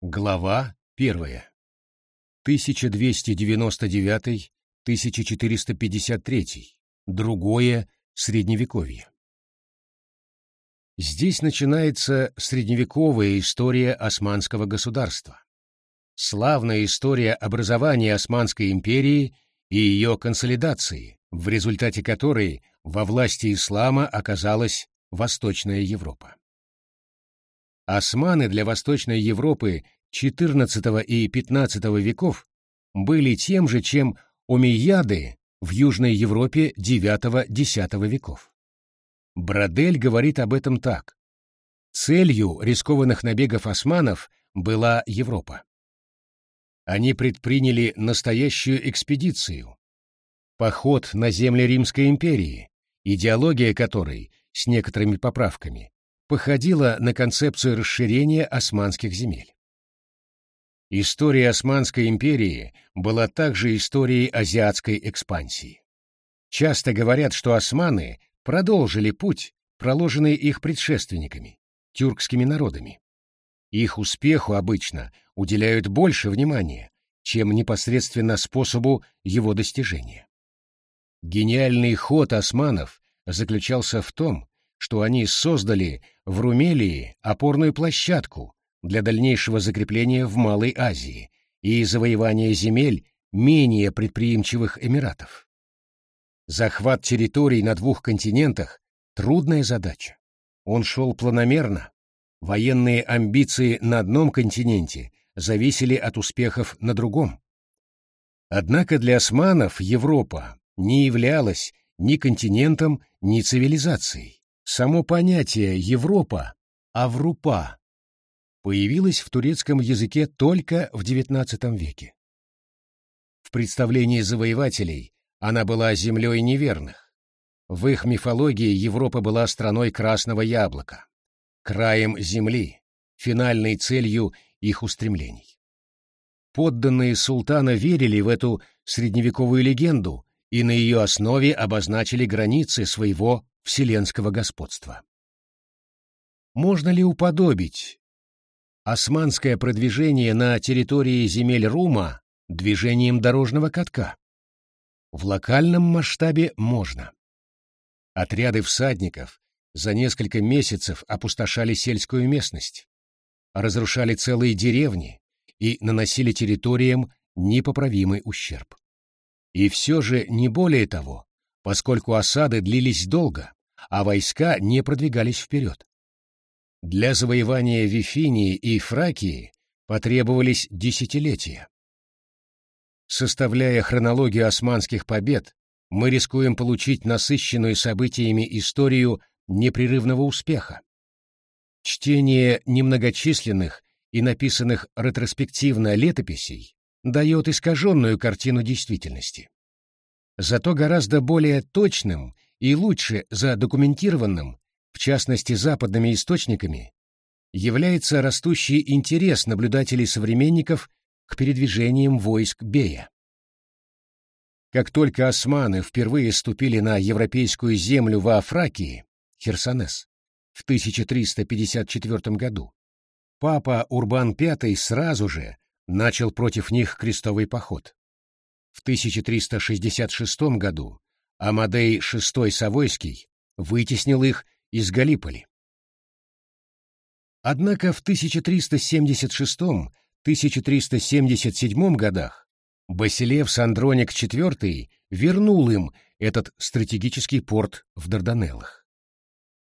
Глава первая. 1299-1453. Другое Средневековье. Здесь начинается средневековая история османского государства. Славная история образования Османской империи и ее консолидации, в результате которой во власти ислама оказалась Восточная Европа. Османы для Восточной Европы XIV и XV веков были тем же, чем омейяды в Южной Европе IX-X веков. Брадель говорит об этом так. Целью рискованных набегов османов была Европа. Они предприняли настоящую экспедицию, поход на земли Римской империи, идеология которой, с некоторыми поправками, походила на концепцию расширения османских земель. История Османской империи была также историей азиатской экспансии. Часто говорят, что османы продолжили путь, проложенный их предшественниками, тюркскими народами. Их успеху обычно уделяют больше внимания, чем непосредственно способу его достижения. Гениальный ход османов заключался в том, что они создали в Румелии опорную площадку для дальнейшего закрепления в Малой Азии и завоевания земель менее предприимчивых эмиратов. Захват территорий на двух континентах – трудная задача. Он шел планомерно. Военные амбиции на одном континенте зависели от успехов на другом. Однако для османов Европа не являлась ни континентом, ни цивилизацией. Само понятие «Европа» — «Аврупа» появилось в турецком языке только в XIX веке. В представлении завоевателей она была землей неверных. В их мифологии Европа была страной красного яблока, краем земли, финальной целью их устремлений. Подданные султана верили в эту средневековую легенду и на ее основе обозначили границы своего вселенского господства. Можно ли уподобить османское продвижение на территории земель Рума движением дорожного катка? В локальном масштабе можно. Отряды всадников за несколько месяцев опустошали сельскую местность, разрушали целые деревни и наносили территориям непоправимый ущерб. И все же не более того, поскольку осады длились долго, а войска не продвигались вперед. Для завоевания Вифинии и Фракии потребовались десятилетия. Составляя хронологию османских побед, мы рискуем получить насыщенную событиями историю непрерывного успеха. Чтение немногочисленных и написанных ретроспективно летописей дает искаженную картину действительности. Зато гораздо более точным и лучше задокументированным, в частности западными источниками, является растущий интерес наблюдателей-современников к передвижениям войск Бея. Как только османы впервые ступили на европейскую землю во Афракии, Херсонес, в 1354 году, папа Урбан V сразу же начал против них крестовый поход. В 1366 году Амадей VI Савойский вытеснил их из Галиполи. Однако в 1376-1377 годах Басилевс Андроник IV вернул им этот стратегический порт в Дарданеллах.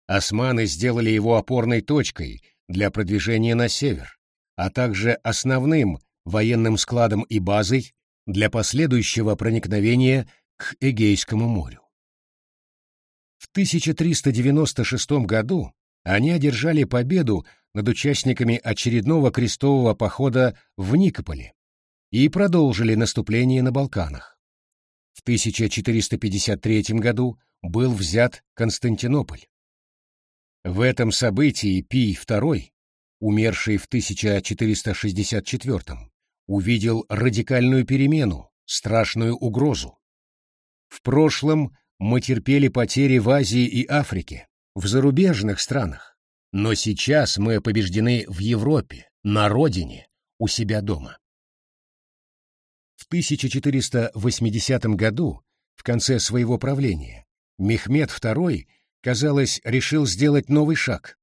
Османы сделали его опорной точкой для продвижения на север, а также основным военным складом и базой для последующего проникновения к Эгейскому морю. В 1396 году они одержали победу над участниками очередного крестового похода в Никополе и продолжили наступление на Балканах. В 1453 году был взят Константинополь. В этом событии Пий II, умерший в 1464 увидел радикальную перемену, страшную угрозу. В прошлом мы терпели потери в Азии и Африке, в зарубежных странах. Но сейчас мы побеждены в Европе, на родине, у себя дома. В 1480 году, в конце своего правления, Мехмед II, казалось, решил сделать новый шаг.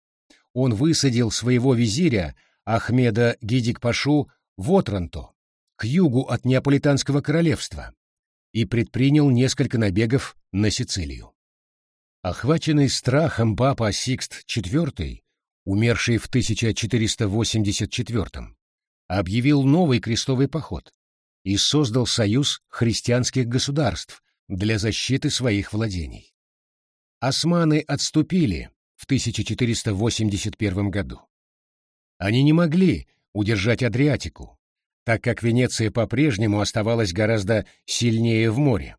Он высадил своего визиря Ахмеда Гидик-Пашу в Отранто, к югу от Неаполитанского королевства, и предпринял несколько набегов на Сицилию. Охваченный страхом папа Сикст IV, умерший в 1484 объявил новый крестовый поход и создал союз христианских государств для защиты своих владений. Османы отступили в 1481 году. Они не могли удержать Адриатику, так как Венеция по-прежнему оставалась гораздо сильнее в море.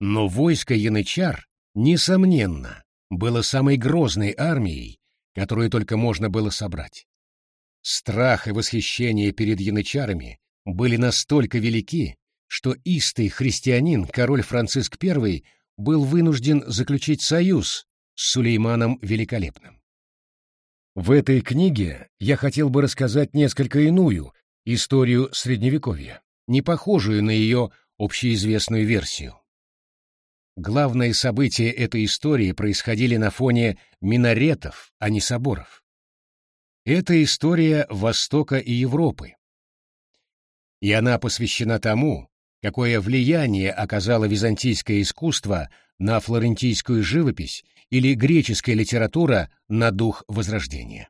Но войско янычар несомненно, было самой грозной армией, которую только можно было собрать. Страх и восхищение перед янычарами были настолько велики, что истый христианин, король Франциск I, был вынужден заключить союз с Сулейманом Великолепным. В этой книге я хотел бы рассказать несколько иную историю Средневековья, не похожую на ее общеизвестную версию. Главные события этой истории происходили на фоне минаретов, а не соборов. Это история Востока и Европы. И она посвящена тому, какое влияние оказало византийское искусство на флорентийскую живопись или греческая литература на дух Возрождения.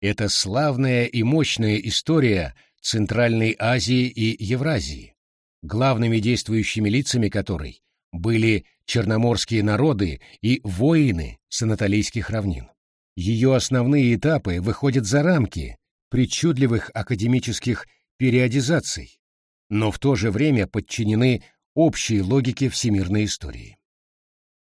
Это славная и мощная история Центральной Азии и Евразии, главными действующими лицами которой были черноморские народы и воины с анатолийских равнин. Ее основные этапы выходят за рамки причудливых академических периодизаций, но в то же время подчинены общей логике всемирной истории.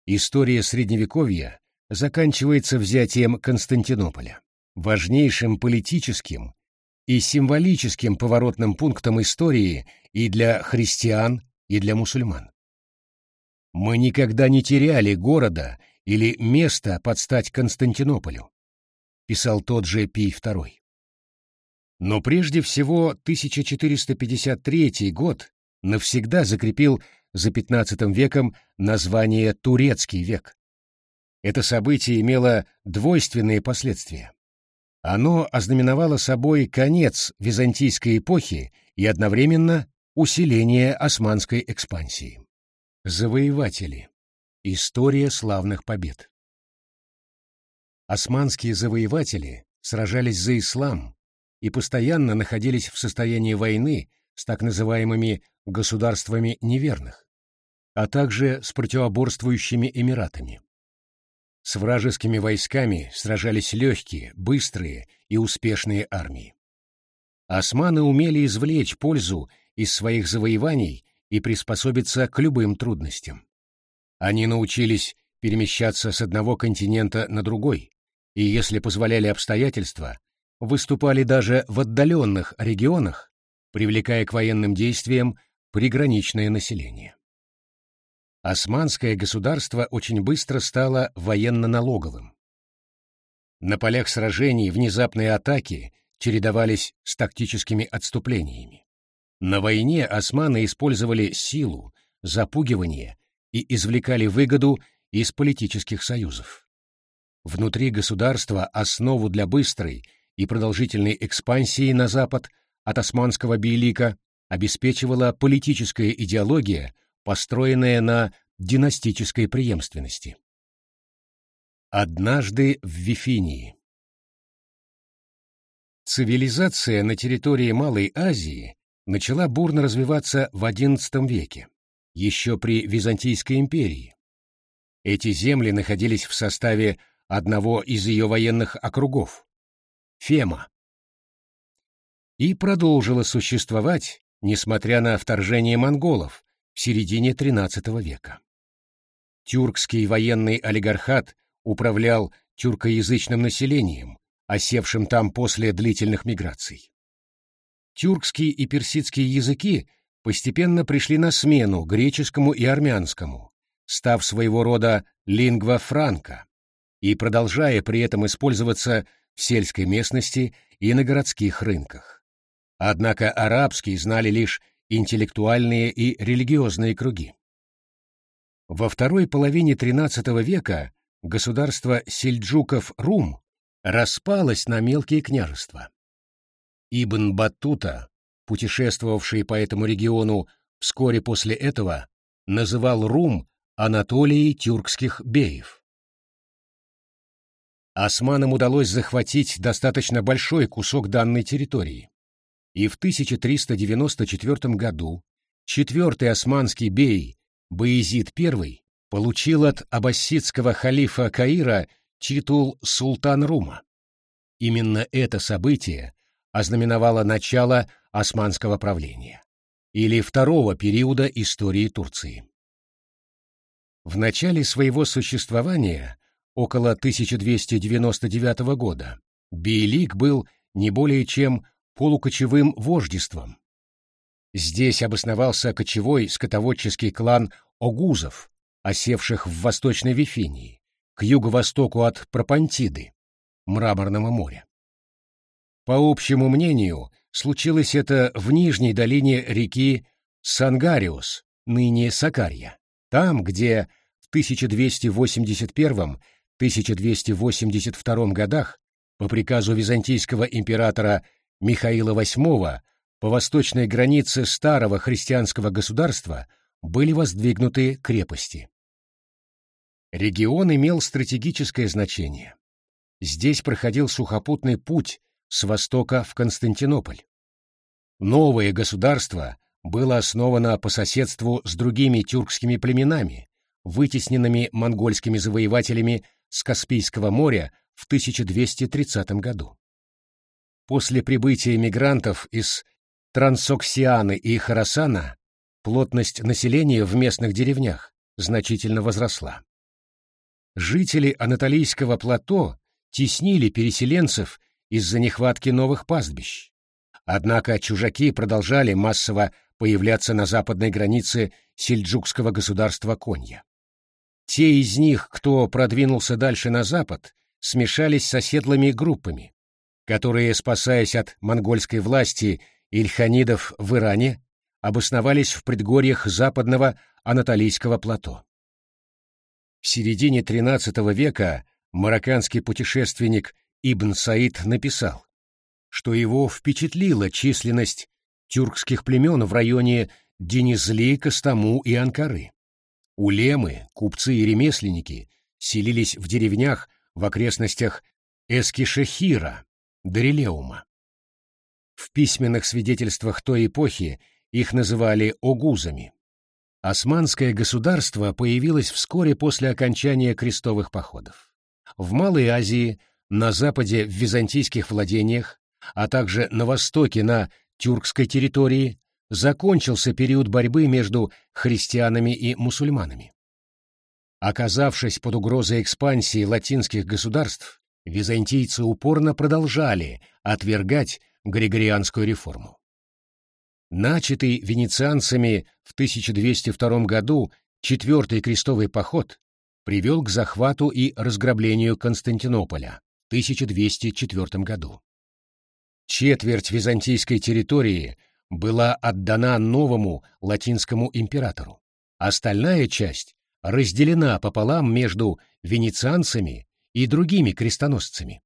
История Средневековья заканчивается взятием Константинополя, важнейшим политическим и символическим поворотным пунктом истории и для христиан, и для мусульман. Мы никогда не теряли города или места под стать Константинополю, писал тот же Пий II. Но прежде всего 1453 год навсегда закрепил за XV веком название «Турецкий век». Это событие имело двойственные последствия. Оно ознаменовало собой конец византийской эпохи и одновременно усиление османской экспансии. Завоеватели. История славных побед. Османские завоеватели сражались за ислам и постоянно находились в состоянии войны с так называемыми государствами неверных, а также с противоборствующими эмиратами. С вражескими войсками сражались легкие, быстрые и успешные армии. Османы умели извлечь пользу из своих завоеваний и приспособиться к любым трудностям. Они научились перемещаться с одного континента на другой, и, если позволяли обстоятельства, выступали даже в отдаленных регионах, привлекая к военным действиям приграничное население. Османское государство очень быстро стало военно-налоговым. На полях сражений внезапные атаки чередовались с тактическими отступлениями. На войне османы использовали силу, запугивание и извлекали выгоду из политических союзов. Внутри государства основу для быстрой и продолжительной экспансии на запад от османского бейлика обеспечивала политическая идеология, построенная на династической преемственности. Однажды в Вифинии Цивилизация на территории Малой Азии начала бурно развиваться в XI веке, еще при Византийской империи. Эти земли находились в составе одного из ее военных округов — Фема. И продолжила существовать, несмотря на вторжение монголов в середине XIII века. Тюркский военный олигархат управлял тюркоязычным населением, осевшим там после длительных миграций. Тюркский и персидский языки постепенно пришли на смену греческому и армянскому, став своего рода лингва франка и продолжая при этом использоваться в сельской местности и на городских рынках. Однако арабский знали лишь интеллектуальные и религиозные круги. Во второй половине XIII века государство сельджуков-Рум распалось на мелкие княжества. Ибн Баттута, путешествовавший по этому региону вскоре после этого, называл Рум Анатолией тюркских беев. Османам удалось захватить достаточно большой кусок данной территории, и в 1394 году четвертый османский бей Баезид I получил от аббасидского халифа Каира титул султан Рума. Именно это событие ознаменовало начало османского правления или второго периода истории Турции. В начале своего существования, около 1299 года, Бейлик был не более чем полукочевым вождеством. Здесь обосновался кочевой скотоводческий клан Огузов, осевших в Восточной Вифинии, к юго-востоку от Пропантиды, Мраморного моря. По общему мнению, случилось это в нижней долине реки Сангариус, ныне Сакарья, там, где в 1281-1282 годах по приказу византийского императора Михаила VIII по восточной границе старого христианского государства были воздвигнуты крепости. Регион имел стратегическое значение. Здесь проходил сухопутный путь с востока в Константинополь. Новое государство было основано по соседству с другими тюркскими племенами, вытесненными монгольскими завоевателями с Каспийского моря в 1230 году. После прибытия мигрантов из Трансоксианы и Харасана плотность населения в местных деревнях значительно возросла. Жители Анатолийского плато теснили переселенцев из-за нехватки новых пастбищ. Однако чужаки продолжали массово появляться на западной границе сельджукского государства Конья. Те из них, кто продвинулся дальше на запад, смешались с оседлыми группами, которые, спасаясь от монгольской власти ильханидов в Иране, обосновались в предгорьях западного Анатолийского плато. В середине XIII века марокканский путешественник Ибн Саид написал, что его впечатлила численность тюркских племен в районе Денизли, Костому и Анкары. Улемы, купцы и ремесленники селились в деревнях в окрестностях Эскишехира, Дарилеума. В письменных свидетельствах той эпохи их называли огузами. Османское государство появилось вскоре после окончания крестовых походов в Малой Азии, на западе в византийских владениях, а также на востоке на тюркской территории, закончился период борьбы между христианами и мусульманами. Оказавшись под угрозой экспансии латинских государств, византийцы упорно продолжали отвергать Григорианскую реформу. Начатый венецианцами в 1202 году Четвертый крестовый поход привел к захвату и разграблению Константинополя в 1204 году. Четверть византийской территории была отдана новому латинскому императору. Остальная часть разделена пополам между венецианцами и другими крестоносцами.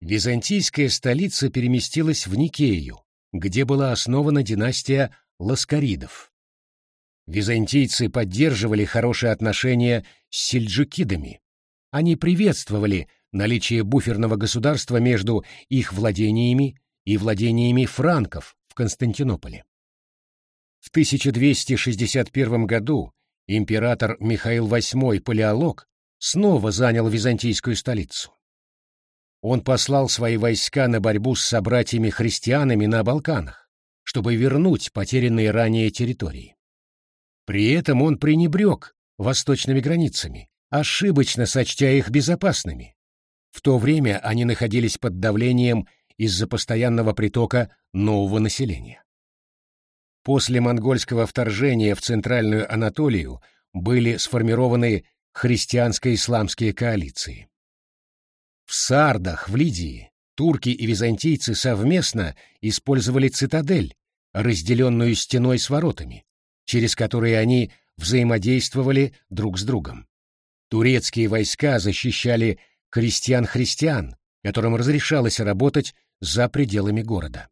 Византийская столица переместилась в Никею, где была основана династия Ласкаридов. Византийцы поддерживали хорошие отношения с сельджукидами. Они приветствовали наличие буферного государства между их владениями и владениями франков в Константинополе. В 1261 году император Михаил VIII Палеолог снова занял византийскую столицу. Он послал свои войска на борьбу с собратьями-христианами на Балканах, чтобы вернуть потерянные ранее территории. При этом он пренебрег восточными границами, ошибочно сочтя их безопасными. В то время они находились под давлением из-за постоянного притока нового населения. После монгольского вторжения в Центральную Анатолию были сформированы христианско-исламские коалиции. В Сардах, в Лидии, турки и византийцы совместно использовали цитадель, разделенную стеной с воротами, через которые они взаимодействовали друг с другом. Турецкие войска защищали крестьян-христиан, которым разрешалось работать за пределами города.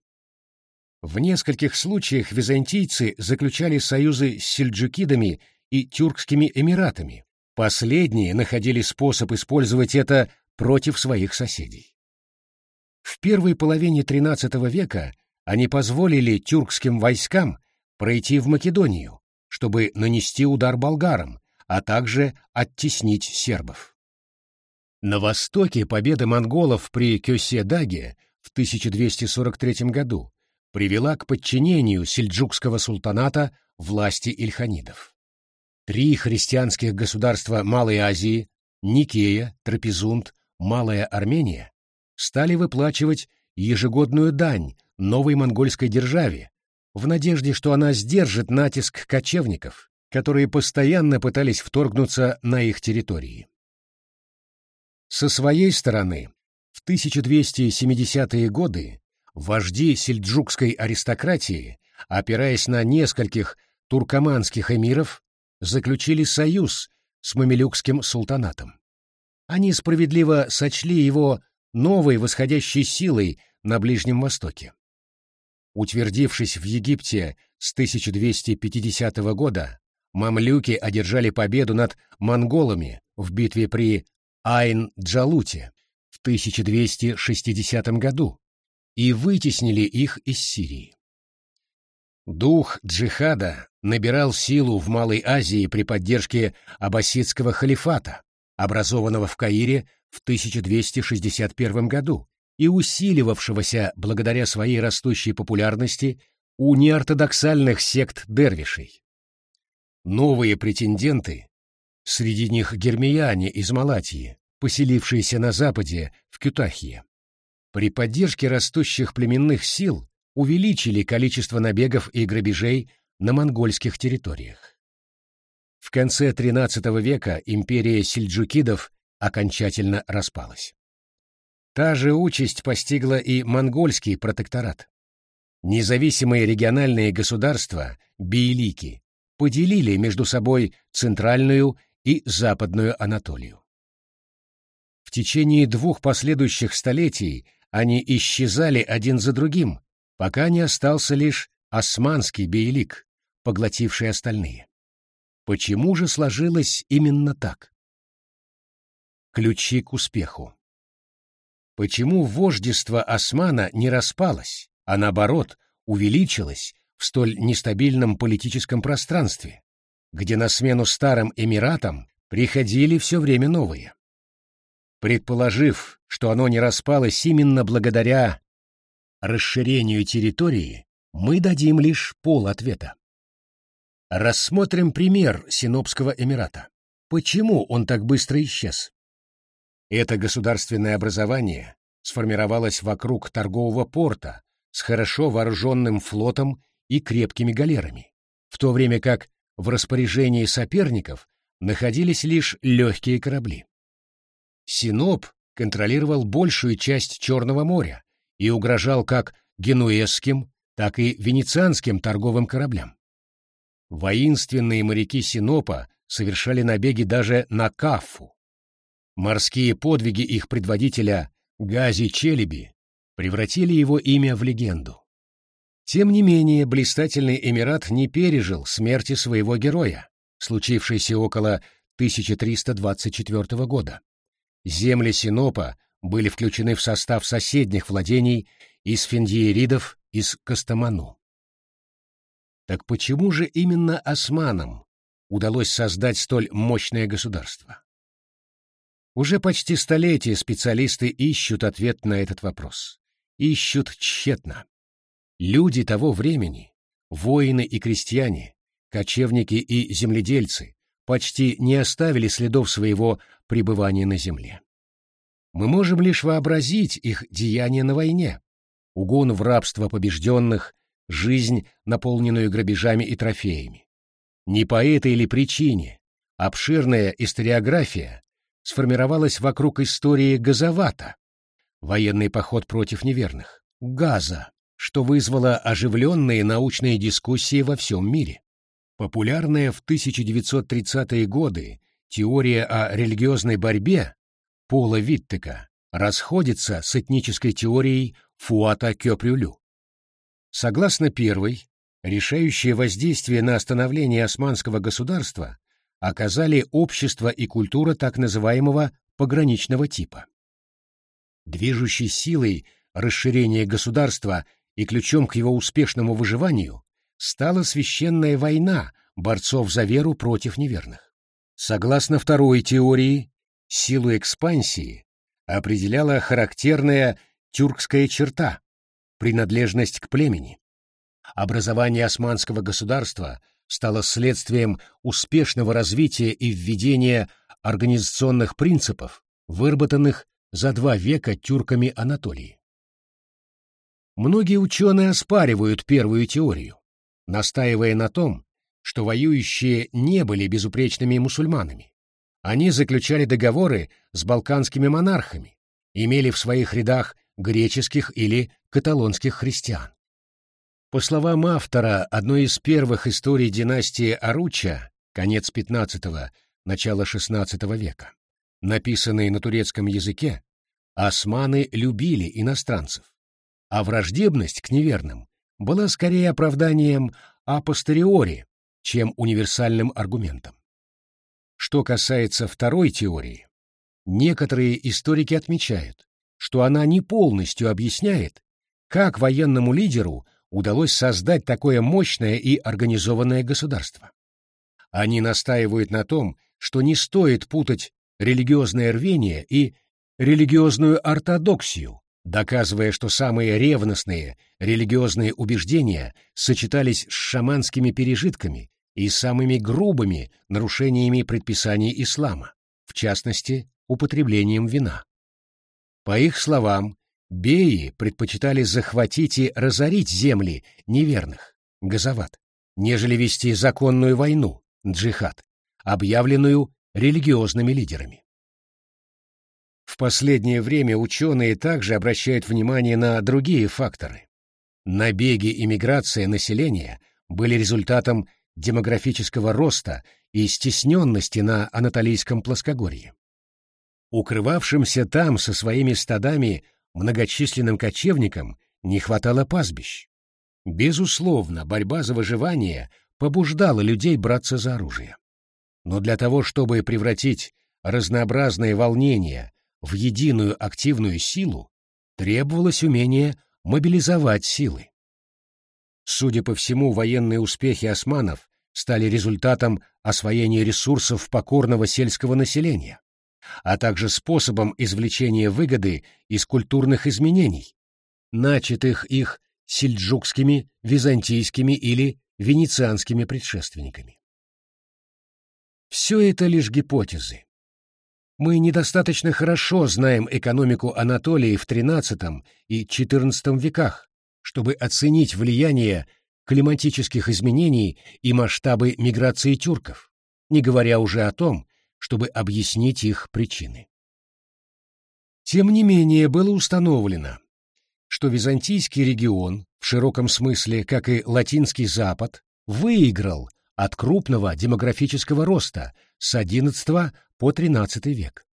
В нескольких случаях византийцы заключали союзы с сельджукидами и тюркскими эмиратами. Последние находили способ использовать это против своих соседей. В первой половине XIII века они позволили тюркским войскам пройти в Македонию, чтобы нанести удар болгарам, а также оттеснить сербов. На востоке победа монголов при Кёсе-Даге в 1243 году привела к подчинению сельджукского султаната власти ильханидов. Три христианских государства Малой Азии – Никея, Трапезунд, Малая Армения – стали выплачивать ежегодную дань новой монгольской державе в надежде, что она сдержит натиск кочевников, которые постоянно пытались вторгнуться на их территории. Со своей стороны, в 1270-е годы вожди сельджукской аристократии, опираясь на нескольких туркоманских эмиров, заключили союз с мамилюкским султанатом. Они справедливо сочли его новой восходящей силой на Ближнем Востоке. Утвердившись в Египте с 1250 года, мамлюки одержали победу над монголами в битве при Айн-Джалуте в 1260 году и вытеснили их из Сирии. Дух джихада набирал силу в Малой Азии при поддержке аббасидского халифата, образованного в Каире в 1261 году и усиливавшегося благодаря своей растущей популярности у неортодоксальных сект дервишей. Новые претенденты Среди них гермияне из Малатии, поселившиеся на западе, в Кютахии. При поддержке растущих племенных сил увеличили количество набегов и грабежей на монгольских территориях. В конце XIII века империя сельджукидов окончательно распалась. Та же участь постигла и монгольский протекторат. Независимые региональные государства, бейлики, поделили между собой центральную и Западную Анатолию. В течение двух последующих столетий они исчезали один за другим, пока не остался лишь османский бейлик, поглотивший остальные. Почему же сложилось именно так? Ключи к успеху. Почему вождество османа не распалось, а наоборот увеличилось в столь нестабильном политическом пространстве, где на смену старым эмиратам приходили все время новые. Предположив, что оно не распалось именно благодаря расширению территории, мы дадим лишь пол ответа. Рассмотрим пример Синопского Эмирата. Почему он так быстро исчез? Это государственное образование сформировалось вокруг торгового порта с хорошо вооруженным флотом и крепкими галерами, в то время как в распоряжении соперников находились лишь легкие корабли. Синоп контролировал большую часть Черного моря и угрожал как генуэзским, так и венецианским торговым кораблям. Воинственные моряки Синопа совершали набеги даже на Каффу. Морские подвиги их предводителя Гази Челеби превратили его имя в легенду. Тем не менее, блистательный Эмират не пережил смерти своего героя, случившейся около 1324 года. Земли Синопа были включены в состав соседних владений из финдиеридов из Костоману. Так почему же именно османам удалось создать столь мощное государство? Уже почти столетие специалисты ищут ответ на этот вопрос. Ищут тщетно. Люди того времени, воины и крестьяне, кочевники и земледельцы, почти не оставили следов своего пребывания на земле. Мы можем лишь вообразить их деяния на войне, угон в рабство побежденных, жизнь, наполненную грабежами и трофеями. Не по этой или причине обширная историография сформировалась вокруг истории Газовата, военный поход против неверных, Газа, что вызвало оживленные научные дискуссии во всем мире. Популярная в 1930-е годы теория о религиозной борьбе Пола Виттека расходится с этнической теорией Фуата Кёпрюлю. Согласно первой, решающее воздействие на становление османского государства оказали общество и культура так называемого пограничного типа. Движущей силой расширения государства и ключом к его успешному выживанию стала священная война борцов за веру против неверных. Согласно второй теории, силу экспансии определяла характерная тюркская черта – принадлежность к племени. Образование османского государства стало следствием успешного развития и введения организационных принципов, выработанных за два века тюрками Анатолии. Многие ученые оспаривают первую теорию, настаивая на том, что воюющие не были безупречными мусульманами. Они заключали договоры с балканскими монархами, имели в своих рядах греческих или каталонских христиан. По словам автора одной из первых историй династии Аруча, конец XV – начало XVI века, написанной на турецком языке, османы любили иностранцев, а враждебность к неверным была скорее оправданием апостериори, чем универсальным аргументом. Что касается второй теории, некоторые историки отмечают, что она не полностью объясняет, как военному лидеру удалось создать такое мощное и организованное государство. Они настаивают на том, что не стоит путать религиозное рвение и религиозную ортодоксию, доказывая, что самые ревностные религиозные убеждения сочетались с шаманскими пережитками и самыми грубыми нарушениями предписаний ислама, в частности, употреблением вина. По их словам, Беи предпочитали захватить и разорить земли неверных, газоват, нежели вести законную войну, джихад, объявленную религиозными лидерами. В последнее время ученые также обращают внимание на другие факторы. Набеги и миграция населения были результатом демографического роста и стесненности на Анатолийском плоскогорье. Укрывавшимся там со своими стадами многочисленным кочевникам не хватало пастбищ. Безусловно, борьба за выживание побуждала людей браться за оружие. Но для того, чтобы превратить разнообразные волнения в единую активную силу, требовалось умение мобилизовать силы. Судя по всему, военные успехи османов стали результатом освоения ресурсов покорного сельского населения а также способом извлечения выгоды из культурных изменений, начатых их сельджукскими, византийскими или венецианскими предшественниками. Все это лишь гипотезы. Мы недостаточно хорошо знаем экономику Анатолии в XIII и XIV веках, чтобы оценить влияние климатических изменений и масштабы миграции тюрков, не говоря уже о том, чтобы объяснить их причины. Тем не менее, было установлено, что византийский регион, в широком смысле, как и латинский Запад, выиграл от крупного демографического роста с XI по XIII век.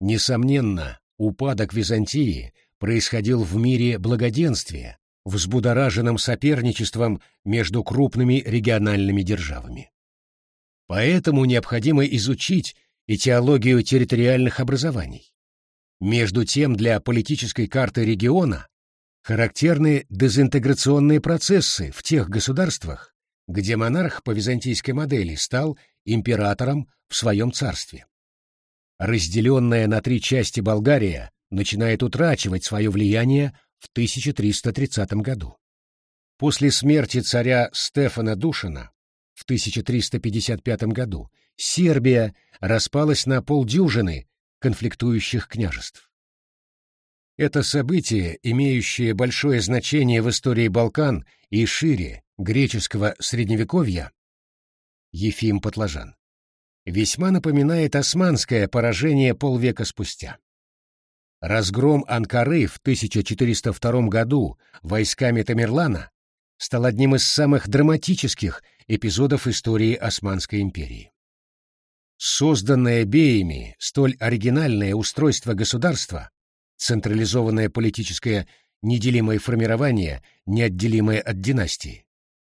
Несомненно, упадок Византии происходил в мире благоденствия, взбудораженном соперничеством между крупными региональными державами. Поэтому необходимо изучить и теологию территориальных образований. Между тем, для политической карты региона характерны дезинтеграционные процессы в тех государствах, где монарх по византийской модели стал императором в своем царстве. Разделенная на три части Болгария начинает утрачивать свое влияние в 1330 году. После смерти царя Стефана Душина в 1355 году Сербия распалась на полдюжины конфликтующих княжеств. Это событие, имеющее большое значение в истории Балкан и шире греческого средневековья, Ефим Потлажан, весьма напоминает османское поражение полвека спустя. Разгром Анкары в 1402 году войсками Тамерлана стал одним из самых драматических эпизодов истории Османской империи. Созданное беями столь оригинальное устройство государства, централизованное политическое неделимое формирование, неотделимое от династии,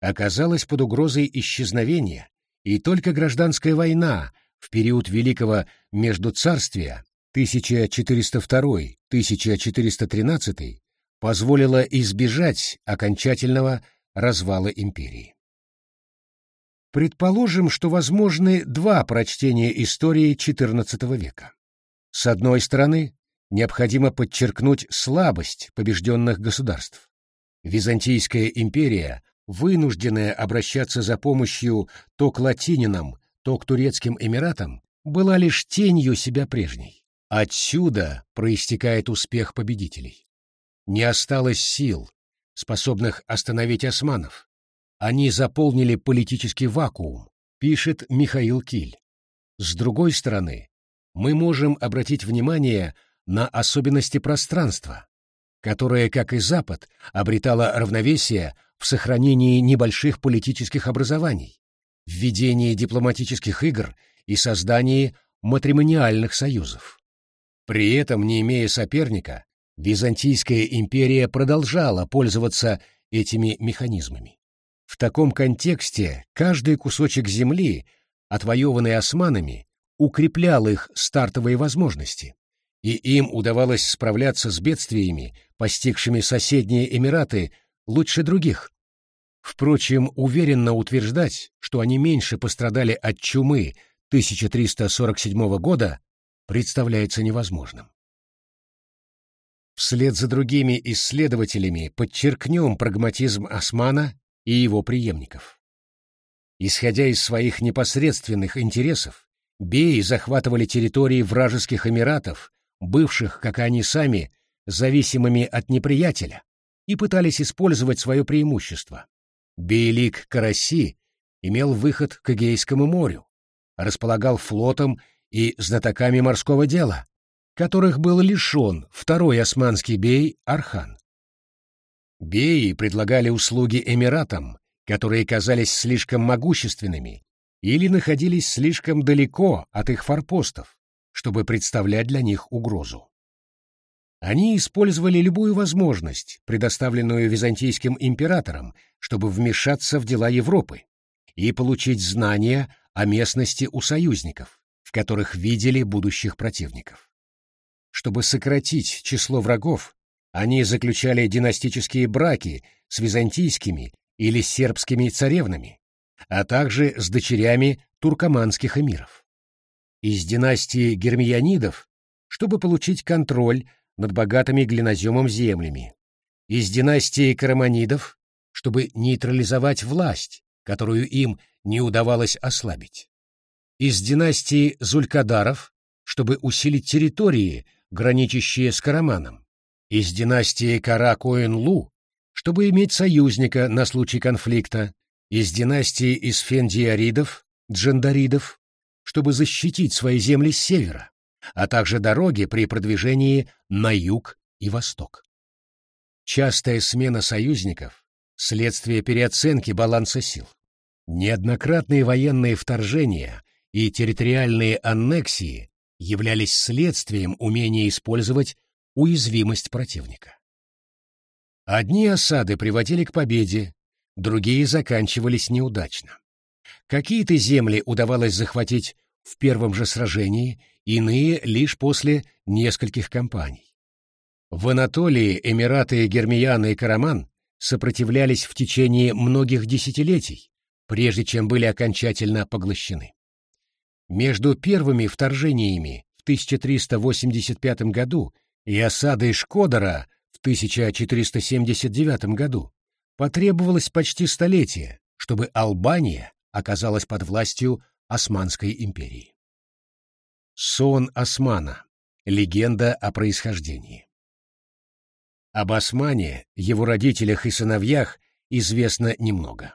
оказалось под угрозой исчезновения, и только гражданская война в период Великого Междуцарствия 1402-1413 позволила избежать окончательного развала империи. Предположим, что возможны два прочтения истории XIV века. С одной стороны, необходимо подчеркнуть слабость побежденных государств. Византийская империя, вынужденная обращаться за помощью то к латининам, то к турецким эмиратам, была лишь тенью себя прежней. Отсюда проистекает успех победителей. Не осталось сил, способных остановить османов. Они заполнили политический вакуум, пишет Михаил Киль. С другой стороны, мы можем обратить внимание на особенности пространства, которое, как и Запад, обретало равновесие в сохранении небольших политических образований, в ведении дипломатических игр и создании матримониальных союзов. При этом, не имея соперника, Византийская империя продолжала пользоваться этими механизмами. В таком контексте каждый кусочек земли, отвоеванный османами, укреплял их стартовые возможности, и им удавалось справляться с бедствиями, постигшими соседние Эмираты, лучше других. Впрочем, уверенно утверждать, что они меньше пострадали от чумы 1347 года, представляется невозможным. Вслед за другими исследователями подчеркнем прагматизм Османа и его преемников. Исходя из своих непосредственных интересов, беи захватывали территории вражеских эмиратов, бывших, как они сами, зависимыми от неприятеля, и пытались использовать свое преимущество. Бейлик Караси имел выход к Эгейскому морю, располагал флотом и знатоками морского дела, которых был лишен второй османский бей Архан. Беи предлагали услуги эмиратам, которые казались слишком могущественными или находились слишком далеко от их форпостов, чтобы представлять для них угрозу. Они использовали любую возможность, предоставленную византийским императором, чтобы вмешаться в дела Европы и получить знания о местности у союзников которых видели будущих противников. Чтобы сократить число врагов, они заключали династические браки с византийскими или сербскими царевнами, а также с дочерями туркоманских эмиров. Из династии гермиянидов, чтобы получить контроль над богатыми глиноземом землями. Из династии караманидов, чтобы нейтрализовать власть, которую им не удавалось ослабить из династии Зулькадаров, чтобы усилить территории, граничащие с Караманом, из династии Каракоин-Лу, чтобы иметь союзника на случай конфликта, из династии Исфендиаридов, Джандаридов, чтобы защитить свои земли с севера, а также дороги при продвижении на юг и восток. Частая смена союзников – следствие переоценки баланса сил. Неоднократные военные вторжения и территориальные аннексии являлись следствием умения использовать уязвимость противника. Одни осады приводили к победе, другие заканчивались неудачно. Какие-то земли удавалось захватить в первом же сражении, иные лишь после нескольких кампаний. В Анатолии Эмираты Гермияна и Караман сопротивлялись в течение многих десятилетий, прежде чем были окончательно поглощены. Между первыми вторжениями в 1385 году и осадой Шкодера в 1479 году потребовалось почти столетие, чтобы Албания оказалась под властью Османской империи. Сон Османа. Легенда о происхождении. Об Османе, его родителях и сыновьях известно немного.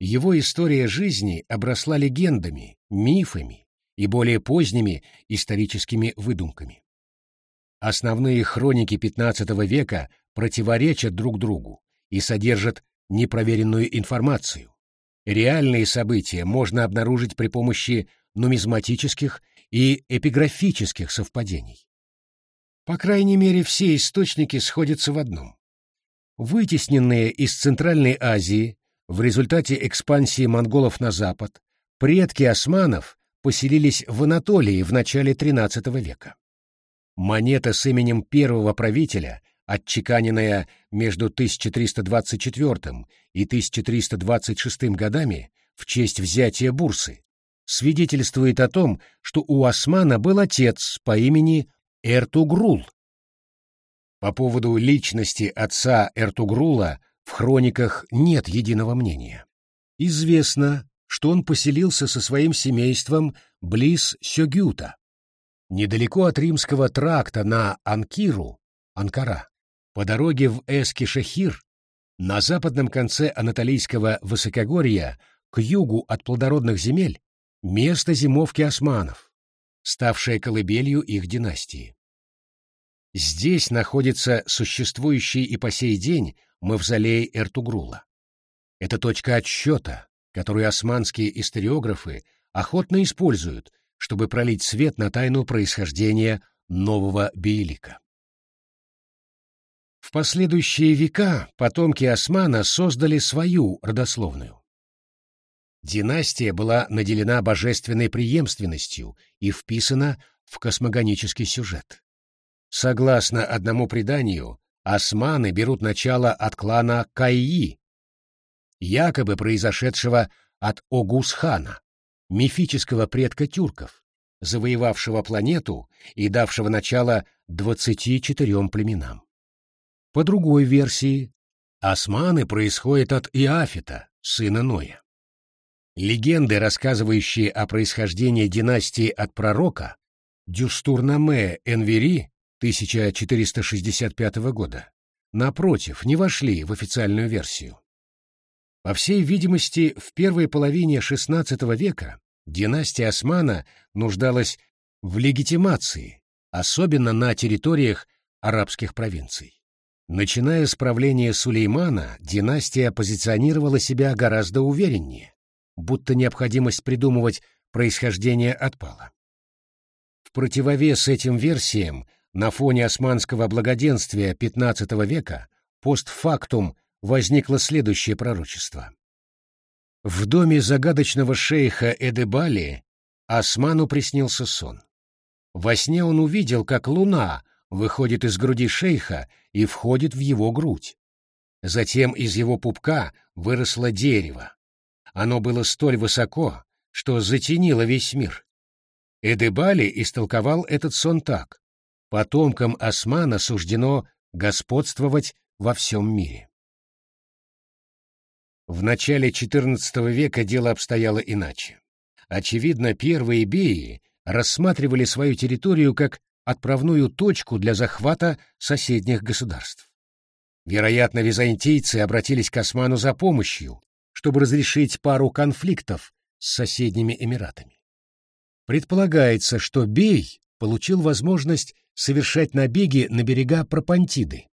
Его история жизни обросла легендами, мифами и более поздними историческими выдумками. Основные хроники XV века противоречат друг другу и содержат непроверенную информацию. Реальные события можно обнаружить при помощи нумизматических и эпиграфических совпадений. По крайней мере, все источники сходятся в одном. Вытесненные из Центральной Азии в результате экспансии монголов на запад, предки османов поселились в Анатолии в начале XIII века. Монета с именем первого правителя, отчеканенная между 1324 и 1326 годами в честь взятия Бурсы, свидетельствует о том, что у Османа был отец по имени Эртугрул. По поводу личности отца Эртугрула в хрониках нет единого мнения. Известно, что он поселился со своим семейством близ Сёгюта, недалеко от римского тракта на Анкиру, Анкара, по дороге в Эски-Шахир, на западном конце Анатолийского высокогорья, к югу от плодородных земель, место зимовки османов, ставшее колыбелью их династии. Здесь находится существующий и по сей день мавзолей Эртугрула. Это точка отсчета, которую османские историографы охотно используют, чтобы пролить свет на тайну происхождения нового Бейлика. В последующие века потомки Османа создали свою родословную. Династия была наделена божественной преемственностью и вписана в космогонический сюжет. Согласно одному преданию, османы берут начало от клана Кайи, якобы произошедшего от Огус-хана, мифического предка тюрков, завоевавшего планету и давшего начало 24 племенам. По другой версии, османы происходят от Иафита, сына Ноя. Легенды, рассказывающие о происхождении династии от пророка, Дюстурнаме Энвери 1465 года, напротив, не вошли в официальную версию. По всей видимости, в первой половине XVI века династия Османа нуждалась в легитимации, особенно на территориях арабских провинций. Начиная с правления Сулеймана, династия позиционировала себя гораздо увереннее будто необходимость придумывать происхождение отпала. В противовес этим версиям на фоне османского благоденствия XV века постфактум возникло следующее пророчество. В доме загадочного шейха Эдебали Осману приснился сон. Во сне он увидел, как луна выходит из груди шейха и входит в его грудь. Затем из его пупка выросло дерево. Оно было столь высоко, что затенило весь мир. Эдебали истолковал этот сон так. Потомкам Османа суждено господствовать во всем мире. В начале XIV века дело обстояло иначе. Очевидно, первые беи рассматривали свою территорию как отправную точку для захвата соседних государств. Вероятно, византийцы обратились к Осману за помощью, чтобы разрешить пару конфликтов с соседними эмиратами. Предполагается, что Бей получил возможность совершать набеги на берега Пропантиды.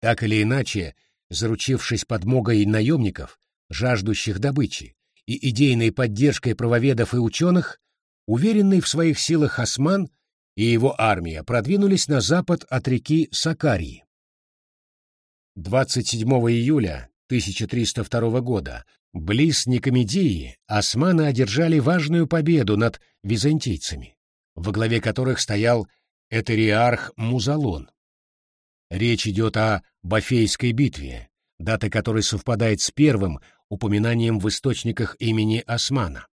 Так или иначе, заручившись подмогой наемников, жаждущих добычи, и идейной поддержкой правоведов и ученых, уверенный в своих силах Осман и его армия продвинулись на запад от реки Сакарии. 27 июля 1302 года Близ Никомедии османы одержали важную победу над византийцами, во главе которых стоял этериарх Музалон. Речь идет о Бафейской битве, дата которой совпадает с первым упоминанием в источниках имени Османа.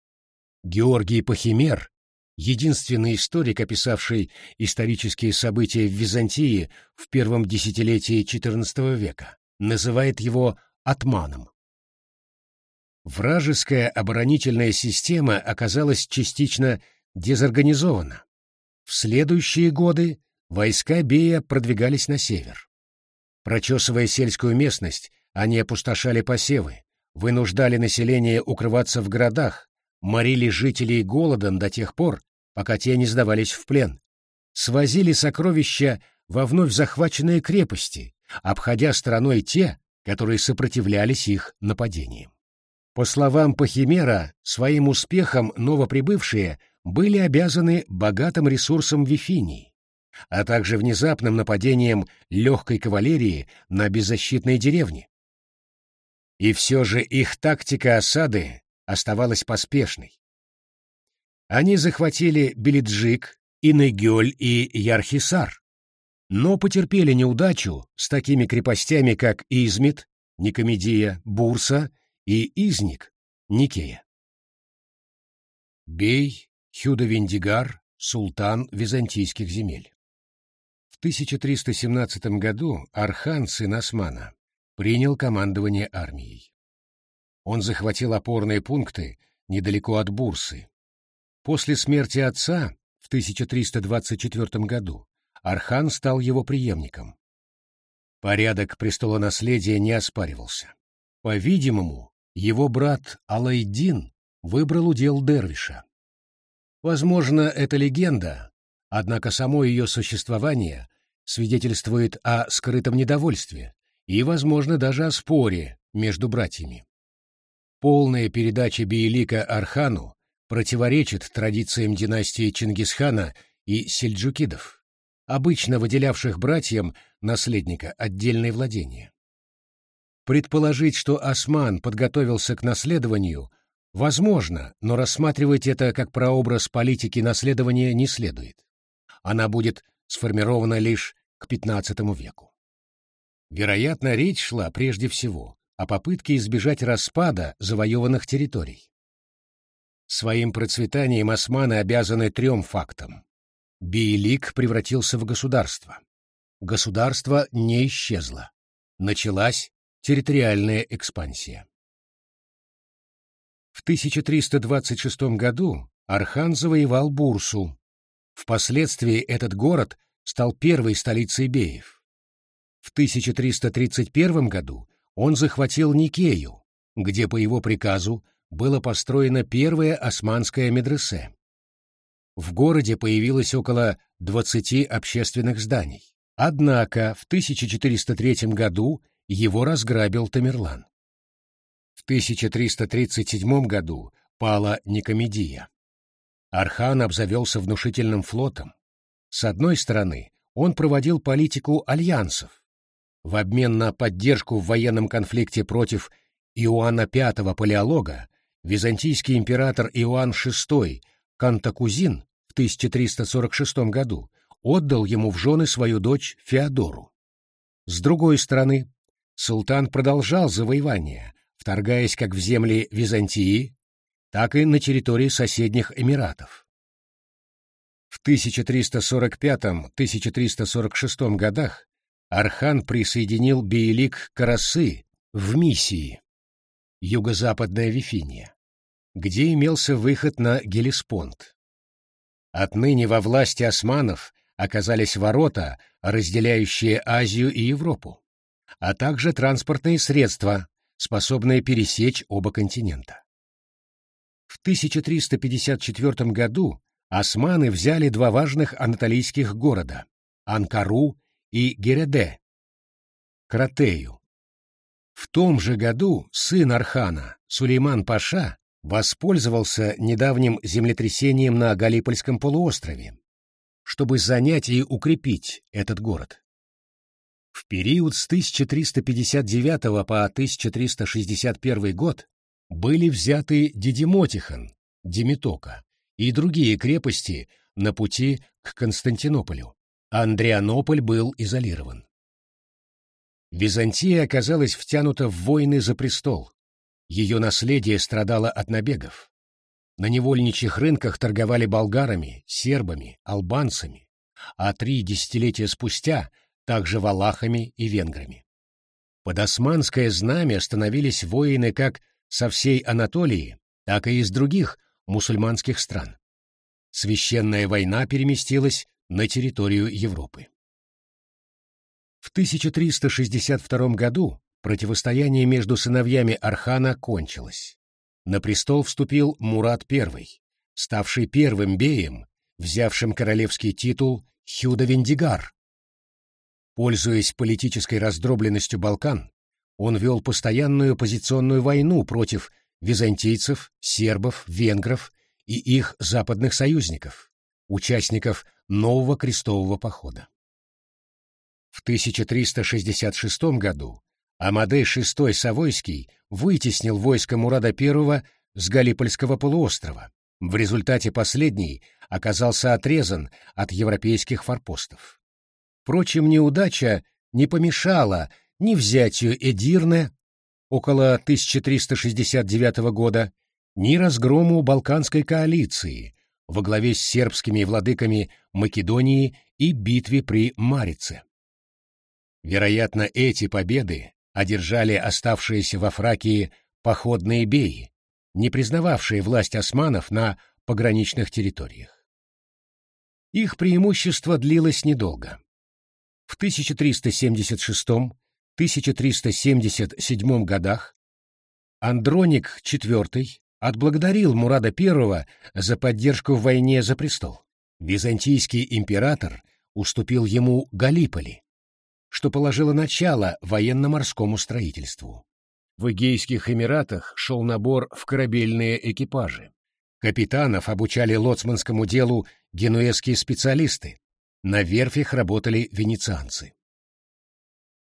Георгий Пахимер, единственный историк, описавший исторические события в Византии в первом десятилетии XIV века, называет его «атманом». Вражеская оборонительная система оказалась частично дезорганизована. В следующие годы войска Бея продвигались на север. Прочесывая сельскую местность, они опустошали посевы, вынуждали население укрываться в городах, морили жителей голодом до тех пор, пока те не сдавались в плен, свозили сокровища во вновь захваченные крепости, обходя стороной те, которые сопротивлялись их нападениям. По словам Пахимера, своим успехом новоприбывшие были обязаны богатым ресурсом Вифинии, а также внезапным нападением легкой кавалерии на беззащитные деревни. И все же их тактика осады оставалась поспешной. Они захватили Белиджик, Инегёль и Ярхисар, но потерпели неудачу с такими крепостями, как Измит, Никомедия, Бурса и Изник, Никея. Бей, Хюдовендигар, султан византийских земель. В 1317 году Архан, сын Османа, принял командование армией. Он захватил опорные пункты недалеко от Бурсы. После смерти отца в 1324 году Архан стал его преемником. Порядок престолонаследия не оспаривался. По-видимому, его брат Алайдин выбрал удел Дервиша. Возможно, это легенда, однако само ее существование свидетельствует о скрытом недовольстве и, возможно, даже о споре между братьями. Полная передача Биелика Архану противоречит традициям династии Чингисхана и сельджукидов, обычно выделявших братьям наследника отдельное владение. Предположить, что Осман подготовился к наследованию, возможно, но рассматривать это как прообраз политики наследования не следует. Она будет сформирована лишь к XV веку. Вероятно, речь шла прежде всего о попытке избежать распада завоеванных территорий. Своим процветанием османы обязаны трем фактам. Биелик превратился в государство. Государство не исчезло. Началась территориальная экспансия. В 1326 году Архан завоевал Бурсу. Впоследствии этот город стал первой столицей беев. В 1331 году он захватил Никею, где по его приказу было построено первое османское медресе. В городе появилось около 20 общественных зданий. Однако в 1403 году его разграбил Тамерлан. В 1337 году пала Никомедия. Архан обзавелся внушительным флотом. С одной стороны, он проводил политику альянсов, в обмен на поддержку в военном конфликте против Иоанна V Палеолога византийский император Иоанн VI Кантакузин в 1346 году отдал ему в жены свою дочь Феодору. С другой стороны, султан продолжал завоевание, вторгаясь как в земли Византии, так и на территории соседних эмиратов. В 1345-1346 годах Архан присоединил Бейлик Карасы в миссии, юго-западная Вифиния, где имелся выход на Гелеспонд. Отныне во власти османов оказались ворота, разделяющие Азию и Европу, а также транспортные средства, способные пересечь оба континента. В 1354 году османы взяли два важных анатолийских города – Анкару и Гереде, Кратею. В том же году сын Архана, Сулейман Паша, воспользовался недавним землетрясением на Галипольском полуострове, чтобы занять и укрепить этот город. В период с 1359 по 1361 год были взяты Дидимотихан, Демитока и другие крепости на пути к Константинополю. Андрианополь был изолирован. Византия оказалась втянута в войны за престол. Ее наследие страдало от набегов. На невольничьих рынках торговали болгарами, сербами, албанцами, а три десятилетия спустя также валахами и венграми. Под османское знамя становились воины как со всей Анатолии, так и из других мусульманских стран. Священная война переместилась на территорию Европы. В 1362 году противостояние между сыновьями Архана кончилось. На престол вступил Мурат I, ставший первым беем, взявшим королевский титул Хюда-Вендигар. Пользуясь политической раздробленностью Балкан, он вел постоянную позиционную войну против византийцев, сербов, венгров и их западных союзников, участников нового крестового похода. В 1366 году Амадей VI Савойский вытеснил войско Мурада I с Галипольского полуострова. В результате последний оказался отрезан от европейских форпостов. Впрочем, неудача не помешала ни взятию Эдирне около 1369 года, ни разгрому Балканской коалиции во главе с сербскими владыками Македонии и битве при Марице. Вероятно, эти победы одержали оставшиеся во Фракии походные беи, не признававшие власть османов на пограничных территориях. Их преимущество длилось недолго. В 1376-1377 годах Андроник IV отблагодарил Мурада I за поддержку в войне за престол. Византийский император уступил ему Галиполи, что положило начало военно-морскому строительству. В Эгейских Эмиратах шел набор в корабельные экипажи. Капитанов обучали лоцманскому делу генуэзские специалисты. На верфях работали венецианцы.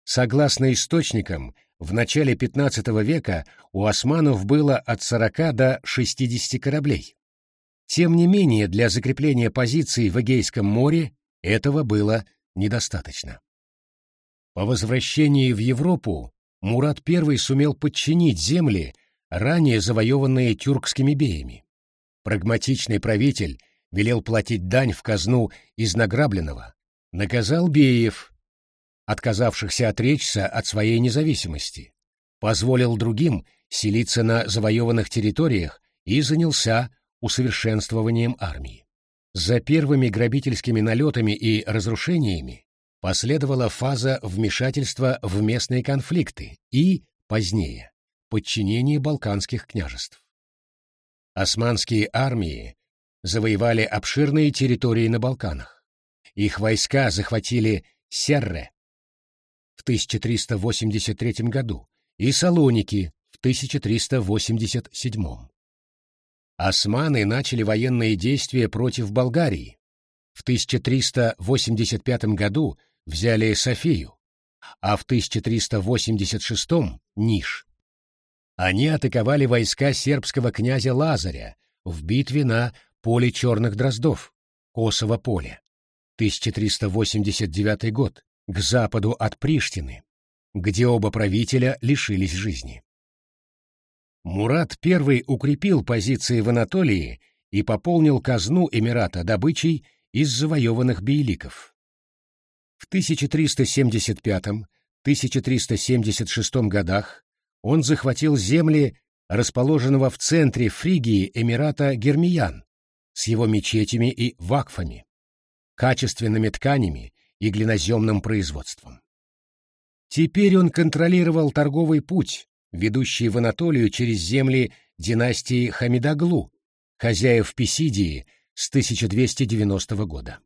Согласно источникам, в начале XV века у османов было от 40 до 60 кораблей. Тем не менее, для закрепления позиций в Эгейском море этого было недостаточно. По возвращении в Европу Мурат I сумел подчинить земли, ранее завоеванные тюркскими беями. Прагматичный правитель велел платить дань в казну из награбленного, наказал беев, отказавшихся отречься от своей независимости, позволил другим селиться на завоеванных территориях и занялся усовершенствованием армии. За первыми грабительскими налетами и разрушениями Последовала фаза вмешательства в местные конфликты и, позднее, подчинение балканских княжеств. Османские армии завоевали обширные территории на Балканах. Их войска захватили Серре в 1383 году и Салоники в 1387. Османы начали военные действия против Болгарии. В 1385 году взяли Софию, а в 1386-м — Ниш. Они атаковали войска сербского князя Лазаря в битве на поле Черных Дроздов, Косово поле, 1389 год, к западу от Приштины, где оба правителя лишились жизни. Мурат I укрепил позиции в Анатолии и пополнил казну Эмирата добычей из завоеванных бейликов. В 1375-1376 годах он захватил земли расположенного в центре Фригии Эмирата Гермиян с его мечетями и вакфами, качественными тканями и глиноземным производством. Теперь он контролировал торговый путь, ведущий в Анатолию через земли династии Хамидаглу, хозяев Писидии с 1290 года.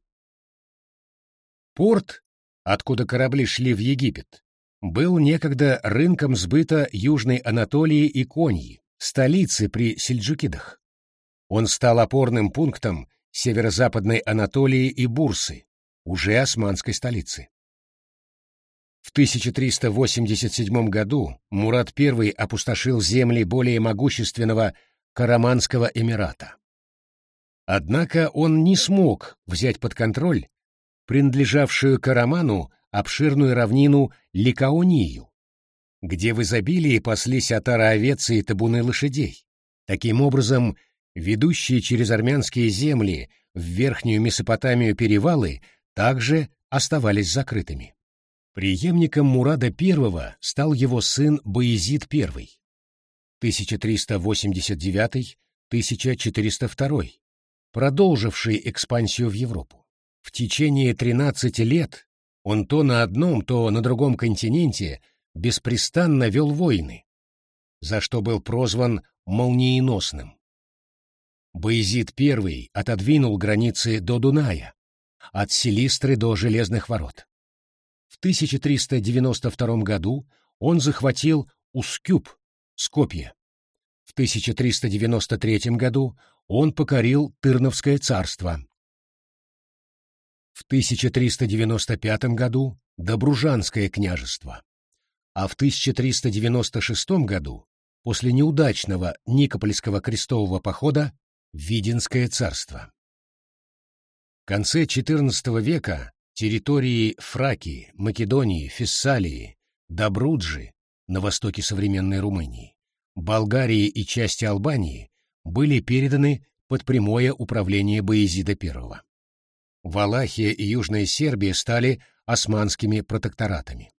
Порт, откуда корабли шли в Египет, был некогда рынком сбыта Южной Анатолии и Коньи, столицы при Сельджукидах. Он стал опорным пунктом северо-западной Анатолии и Бурсы, уже османской столицы. В 1387 году Мурат I опустошил земли более могущественного Караманского эмирата. Однако он не смог взять под контроль принадлежавшую Караману обширную равнину Ликаонию, где в изобилии паслись отары овец и табуны лошадей. Таким образом, ведущие через армянские земли в Верхнюю Месопотамию перевалы также оставались закрытыми. Преемником Мурада I стал его сын Баезид I, 1389-1402, продолживший экспансию в Европу. В течение 13 лет он то на одном, то на другом континенте беспрестанно вел войны, за что был прозван «молниеносным». Боязид I отодвинул границы до Дуная, от Селистры до Железных ворот. В 1392 году он захватил Ускюп, Скопье. В 1393 году он покорил Тырновское царство. В 1395 году – Добружанское княжество. А в 1396 году, после неудачного Никопольского крестового похода, Виденское царство. В конце XIV века территории Фракии, Македонии, Фессалии, Добруджи на востоке современной Румынии, Болгарии и части Албании были переданы под прямое управление Боязида I. Валахия и Южная Сербия стали османскими протекторатами.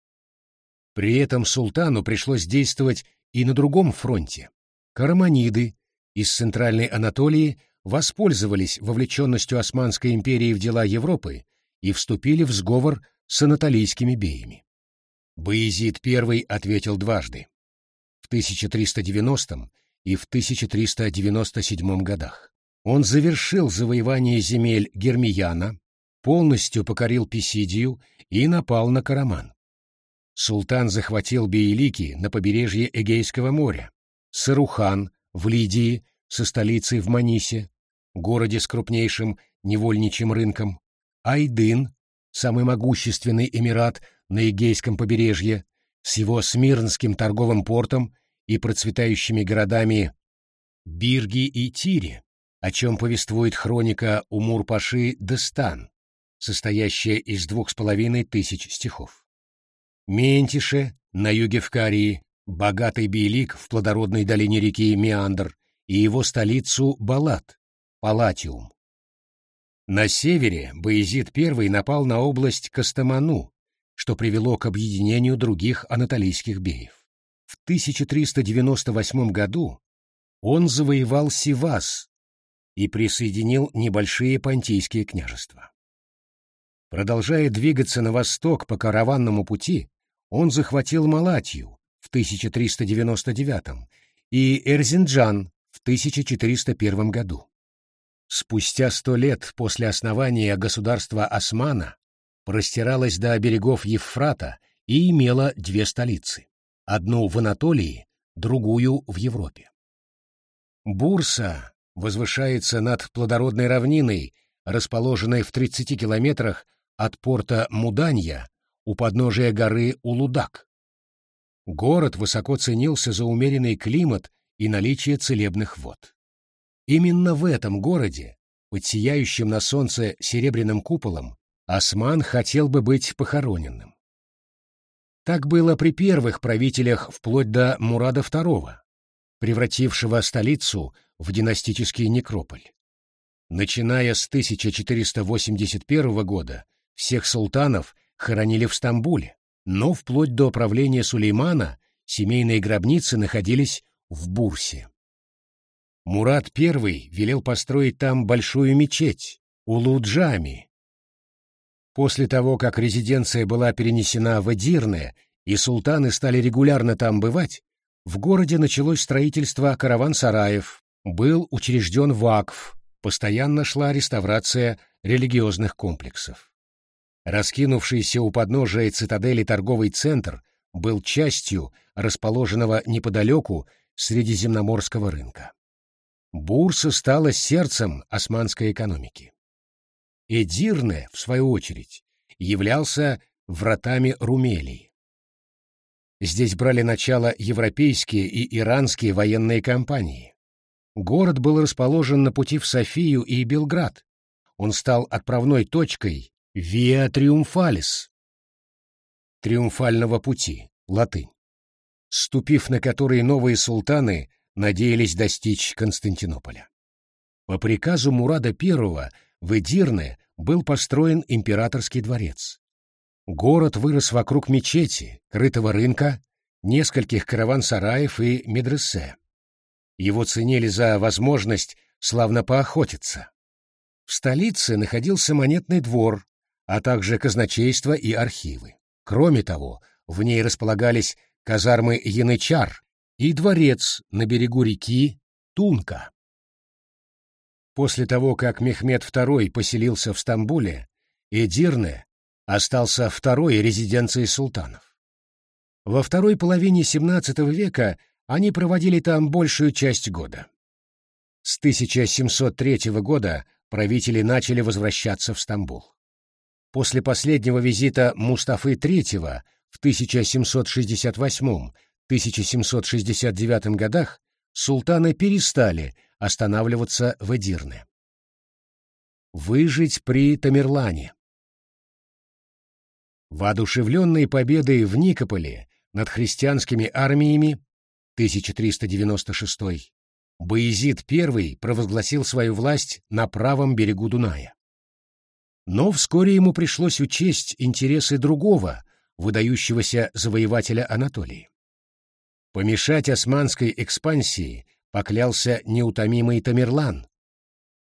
При этом султану пришлось действовать и на другом фронте. Караманиды из Центральной Анатолии воспользовались вовлеченностью Османской империи в дела Европы и вступили в сговор с анатолийскими беями. Боязид I ответил дважды — в 1390 и в 1397 годах. Он завершил завоевание земель Гермияна, полностью покорил Писидию и напал на Караман. Султан захватил Бейлики на побережье Эгейского моря, Сарухан в Лидии со столицей в Манисе, городе с крупнейшим невольничьим рынком, Айдын, самый могущественный эмират на Эгейском побережье, с его Смирнским торговым портом и процветающими городами Бирги и Тири, о чем повествует хроника Умур-Паши Дестан, состоящая из двух с половиной тысяч стихов. Ментише на юге Вкарии, богатый Бейлик в плодородной долине реки Меандр и его столицу Балат, Палатиум. На севере Боязид I напал на область Кастаману, что привело к объединению других анатолийских беев. В 1398 году он завоевал Сивас, и присоединил небольшие понтийские княжества. Продолжая двигаться на восток по караванному пути, он захватил Малатью в 1399 и Эрзинджан в 1401 году. Спустя сто лет после основания государства Османа простиралось до берегов Евфрата и имела две столицы — одну в Анатолии, другую в Европе. Бурса возвышается над плодородной равниной, расположенной в 30 километрах от порта Муданья у подножия горы Улудак. Город высоко ценился за умеренный климат и наличие целебных вод. Именно в этом городе, под сияющим на солнце серебряным куполом, Осман хотел бы быть похороненным. Так было при первых правителях вплоть до Мурада II, превратившего столицу в династический некрополь. Начиная с 1481 года всех султанов хоронили в Стамбуле, но вплоть до правления Сулеймана семейные гробницы находились в Бурсе. Мурат I велел построить там большую мечеть, Улуджами. После того, как резиденция была перенесена в Эдирне и султаны стали регулярно там бывать, в городе началось строительство караван-сараев, был учрежден ВАКФ, постоянно шла реставрация религиозных комплексов. Раскинувшийся у подножия цитадели торговый центр был частью расположенного неподалеку Средиземноморского рынка. Бурса стала сердцем османской экономики. Эдирне, в свою очередь, являлся вратами Румелии. Здесь брали начало европейские и иранские военные кампании. Город был расположен на пути в Софию и Белград. Он стал отправной точкой Виа Триумфалис, триумфального пути, латынь, ступив на который новые султаны надеялись достичь Константинополя. По приказу Мурада I в Эдирне был построен императорский дворец. Город вырос вокруг мечети, крытого рынка, нескольких караван-сараев и медресе. Его ценили за возможность славно поохотиться. В столице находился монетный двор, а также казначейство и архивы. Кроме того, в ней располагались казармы Янычар и дворец на берегу реки Тунка. После того, как Мехмед II поселился в Стамбуле, Эдирне, остался второй резиденцией султанов. Во второй половине XVII века они проводили там большую часть года. С 1703 года правители начали возвращаться в Стамбул. После последнего визита Мустафы III в 1768-1769 годах султаны перестали останавливаться в Эдирне. Выжить при Тамерлане Воодушевленные победой в Никополе над христианскими армиями 1396 Боязид I провозгласил свою власть на правом берегу Дуная. Но вскоре ему пришлось учесть интересы другого, выдающегося завоевателя Анатолии. Помешать османской экспансии поклялся неутомимый Тамерлан.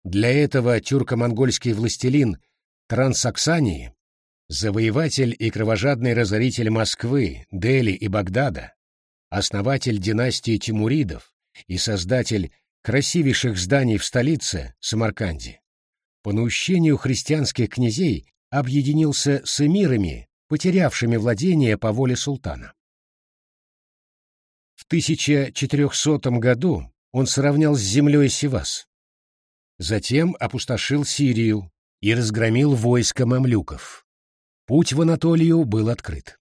Для этого тюрко-монгольский властелин Трансаксании, завоеватель и кровожадный разоритель Москвы, Дели и Багдада, основатель династии Тимуридов и создатель красивейших зданий в столице, Самарканде, по наущению христианских князей объединился с эмирами, потерявшими владения по воле султана. В 1400 году он сравнял с землей Сивас. Затем опустошил Сирию и разгромил войско мамлюков. Путь в Анатолию был открыт.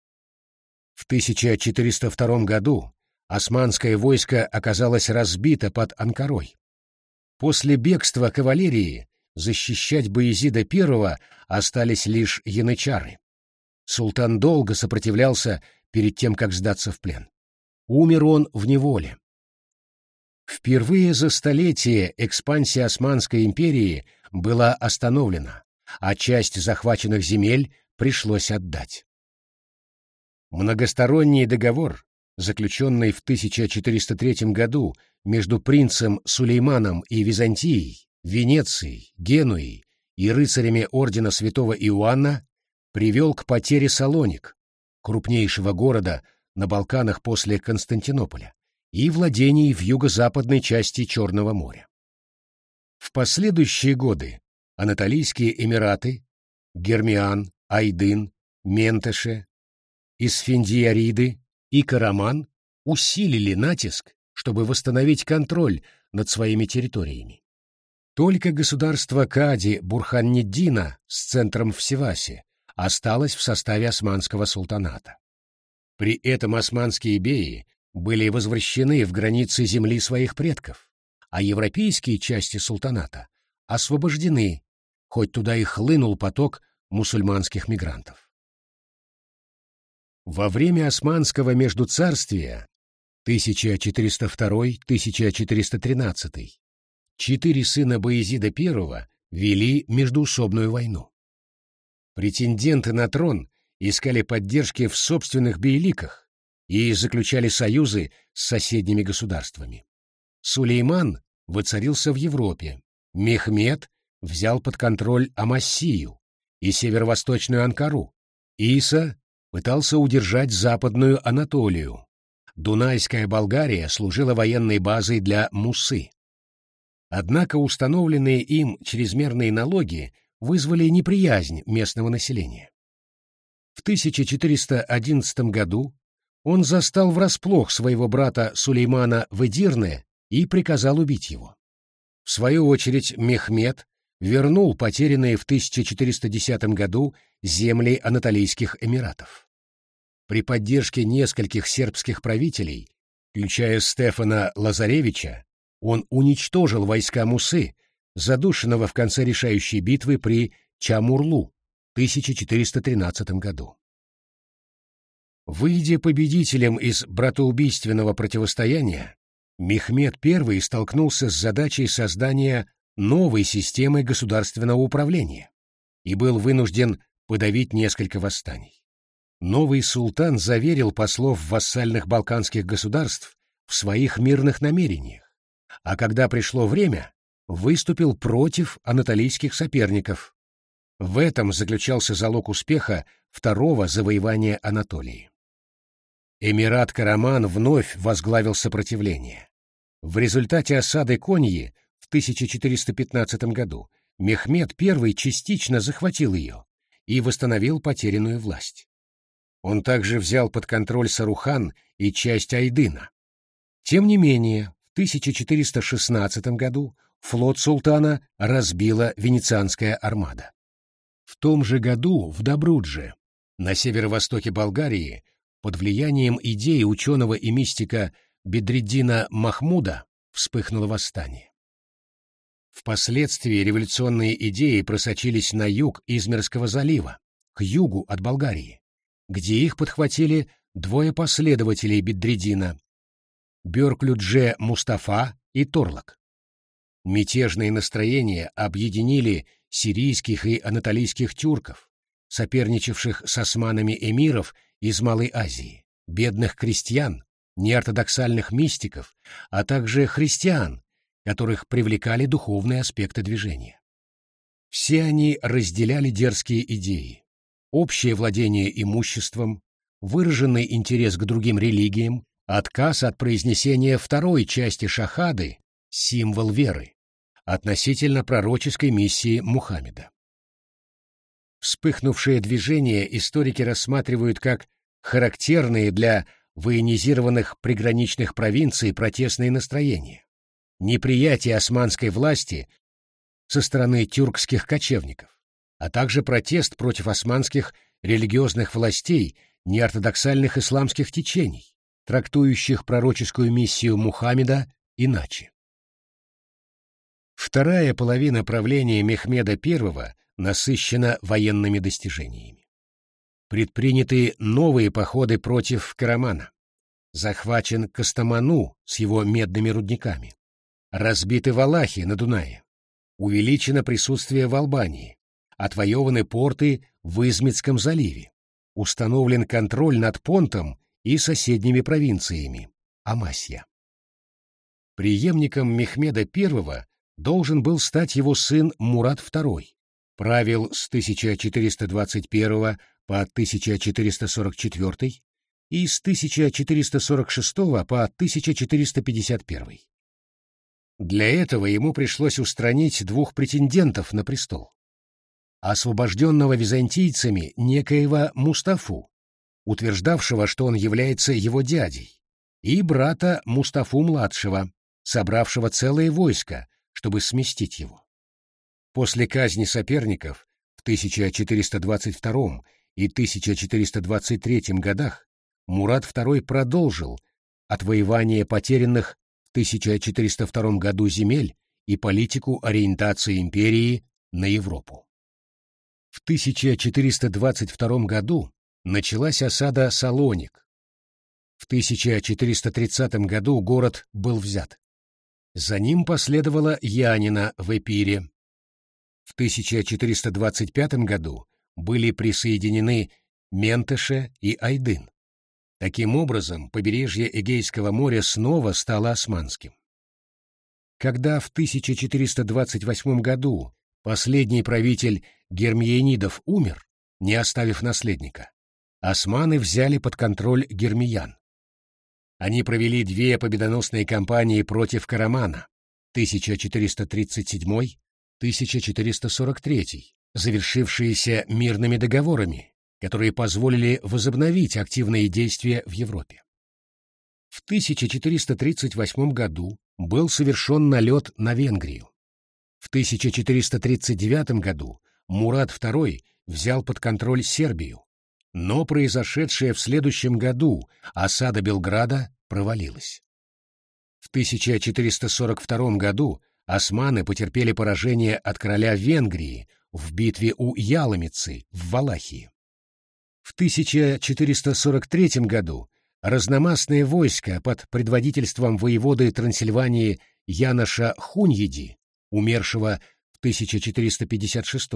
В 1402 году османское войско оказалось разбито под Анкарой. После бегства кавалерии защищать Боязида I остались лишь янычары. Султан долго сопротивлялся перед тем, как сдаться в плен. Умер он в неволе. Впервые за столетие экспансия Османской империи была остановлена, а часть захваченных земель пришлось отдать. Многосторонний договор, заключенный в 1403 году между принцем Сулейманом и Византией, Венецией, Генуей и рыцарями ордена святого Иоанна, привел к потере Салоник, крупнейшего города на Балканах после Константинополя, и владений в юго-западной части Черного моря. В последующие годы Анатолийские Эмираты, Гермиан, Айдын, Ментеше, Исфендиариды и Караман усилили натиск, чтобы восстановить контроль над своими территориями. Только государство Кади Бурханнеддина с центром в Севасе осталось в составе османского султаната. При этом османские беи были возвращены в границы земли своих предков, а европейские части султаната освобождены, хоть туда и хлынул поток мусульманских мигрантов. Во время османского междуцарствия 1402-1413 четыре сына Боязида I вели междуусобную войну. Претенденты на трон искали поддержки в собственных бейликах и заключали союзы с соседними государствами. Сулейман воцарился в Европе, Мехмед взял под контроль Амассию и северо-восточную Анкару, Иса пытался удержать западную Анатолию. Дунайская Болгария служила военной базой для Мусы. Однако установленные им чрезмерные налоги вызвали неприязнь местного населения. В 1411 году он застал врасплох своего брата Сулеймана в Эдирне и приказал убить его. В свою очередь Мехмед вернул потерянные в 1410 году земли Анатолийских Эмиратов. При поддержке нескольких сербских правителей, включая Стефана Лазаревича, он уничтожил войска Мусы, задушенного в конце решающей битвы при Чамурлу в 1413 году. Выйдя победителем из братоубийственного противостояния, Мехмед I столкнулся с задачей создания новой системы государственного управления и был вынужден подавить несколько восстаний. Новый султан заверил послов вассальных балканских государств в своих мирных намерениях, а когда пришло время, выступил против анатолийских соперников. В этом заключался залог успеха второго завоевания Анатолии. Эмират Караман вновь возглавил сопротивление. В результате осады Коньи в 1415 году Мехмед I частично захватил ее и восстановил потерянную власть. Он также взял под контроль Сарухан и часть Айдына. Тем не менее, 1416 году флот султана разбила венецианская армада. В том же году в Добрудже, на северо-востоке Болгарии, под влиянием идеи ученого и мистика Бедреддина Махмуда вспыхнуло восстание. Впоследствии революционные идеи просочились на юг Измерского залива, к югу от Болгарии, где их подхватили двое последователей Бедреддина — Бёрклюдже Мустафа и Торлок. Мятежные настроения объединили сирийских и анатолийских тюрков, соперничавших с османами эмиров из Малой Азии, бедных крестьян, неортодоксальных мистиков, а также христиан, которых привлекали духовные аспекты движения. Все они разделяли дерзкие идеи, общее владение имуществом, выраженный интерес к другим религиям, отказ от произнесения второй части шахады, символ веры, относительно пророческой миссии Мухаммеда. Вспыхнувшее движение историки рассматривают как характерные для военизированных приграничных провинций протестные настроения, неприятие османской власти со стороны тюркских кочевников, а также протест против османских религиозных властей неортодоксальных исламских течений, трактующих пророческую миссию Мухаммеда иначе. Вторая половина правления Мехмеда I насыщена военными достижениями. Предприняты новые походы против Карамана. Захвачен Костоману с его медными рудниками. Разбиты Валахи на Дунае. Увеличено присутствие в Албании. Отвоеваны порты в Измитском заливе. Установлен контроль над Понтом и соседними провинциями. Амасья. Преемником Мехмеда I должен был стать его сын Мурат II, правил с 1421 по 1444 и с 1446 по 1451. Для этого ему пришлось устранить двух претендентов на престол. Освобожденного византийцами некоего Мустафу, утверждавшего, что он является его дядей, и брата Мустафу-младшего, собравшего целое войско, чтобы сместить его. После казни соперников в 1422 и 1423 годах Мурат II продолжил отвоевание потерянных в 1402 году земель и политику ориентации империи на Европу. В 1422 году началась осада Салоник. В 1430 году город был взят. За ним последовала Янина в Эпире. В 1425 году были присоединены Ментеше и Айдын. Таким образом, побережье Эгейского моря снова стало османским. Когда в 1428 году последний правитель Гермиенидов умер, не оставив наследника, османы взяли под контроль Гермиян. Они провели две победоносные кампании против Карамана 1437-1443, завершившиеся мирными договорами, которые позволили возобновить активные действия в Европе. В 1438 году был совершен налет на Венгрию. В 1439 году Мурат II взял под контроль Сербию, но произошедшая в следующем году осада Белграда провалилась. В 1442 году османы потерпели поражение от короля Венгрии в битве у Яломицы в Валахии. В 1443 году разномастные войска под предводительством воеводы Трансильвании Яноша Хуньеди, умершего в 1456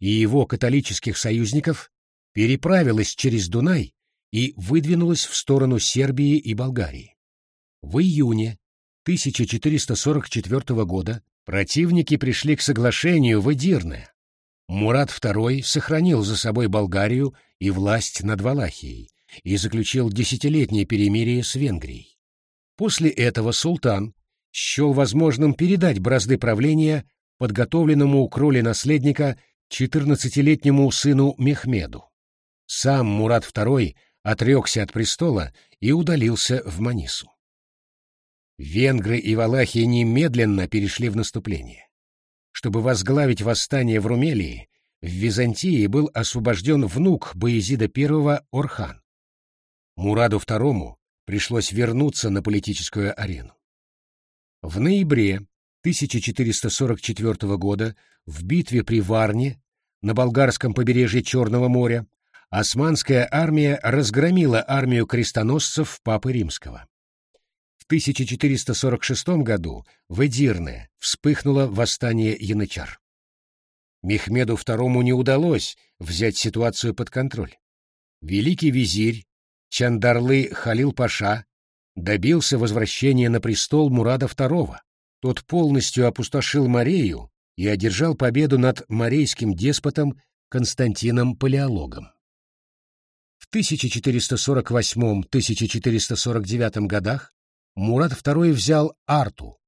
и его католических союзников переправилась через Дунай и выдвинулась в сторону Сербии и Болгарии. В июне 1444 года противники пришли к соглашению в Эдирне. Мурат II сохранил за собой Болгарию и власть над Валахией и заключил десятилетнее перемирие с Венгрией. После этого султан счел возможным передать бразды правления подготовленному к роли наследника 14-летнему сыну Мехмеду. Сам Мурат II отрекся от престола и удалился в Манису. Венгры и валахи немедленно перешли в наступление. Чтобы возглавить восстание в Румелии, в Византии был освобожден внук Боязида I Орхан. Мураду II пришлось вернуться на политическую арену. В ноябре 1444 года в битве при Варне на болгарском побережье Черного моря османская армия разгромила армию крестоносцев Папы Римского. В 1446 году в Эдирне вспыхнуло восстание янычар. Мехмеду II не удалось взять ситуацию под контроль. Великий визирь Чандарлы Халил-Паша добился возвращения на престол Мурада II. Тот полностью опустошил Морею и одержал победу над морейским деспотом Константином Палеологом. В 1448-1449 годах Мурад II взял Арту,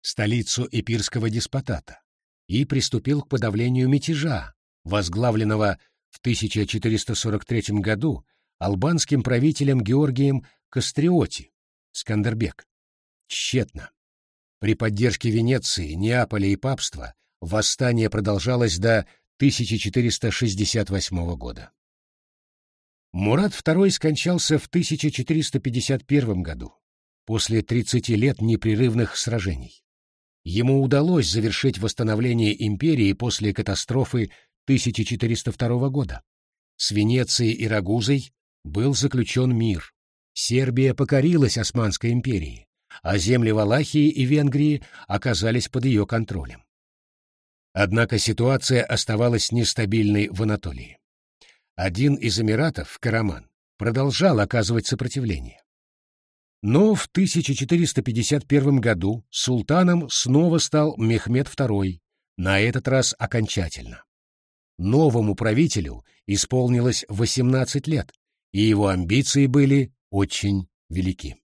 столицу эпирского деспотата, и приступил к подавлению мятежа, возглавленного в 1443 году албанским правителем Георгием Кастриоти, Скандербек. Тщетно. При поддержке Венеции, Неаполя и папства восстание продолжалось до 1468 года. Мурат II скончался в 1451 году, после 30 лет непрерывных сражений. Ему удалось завершить восстановление империи после катастрофы 1402 года. С Венецией и Рагузой был заключен мир. Сербия покорилась Османской империи, а земли Валахии и Венгрии оказались под ее контролем. Однако ситуация оставалась нестабильной в Анатолии. Один из эмиратов, Караман, продолжал оказывать сопротивление. Но в 1451 году султаном снова стал Мехмед II, на этот раз окончательно. Новому правителю исполнилось 18 лет, и его амбиции были очень велики.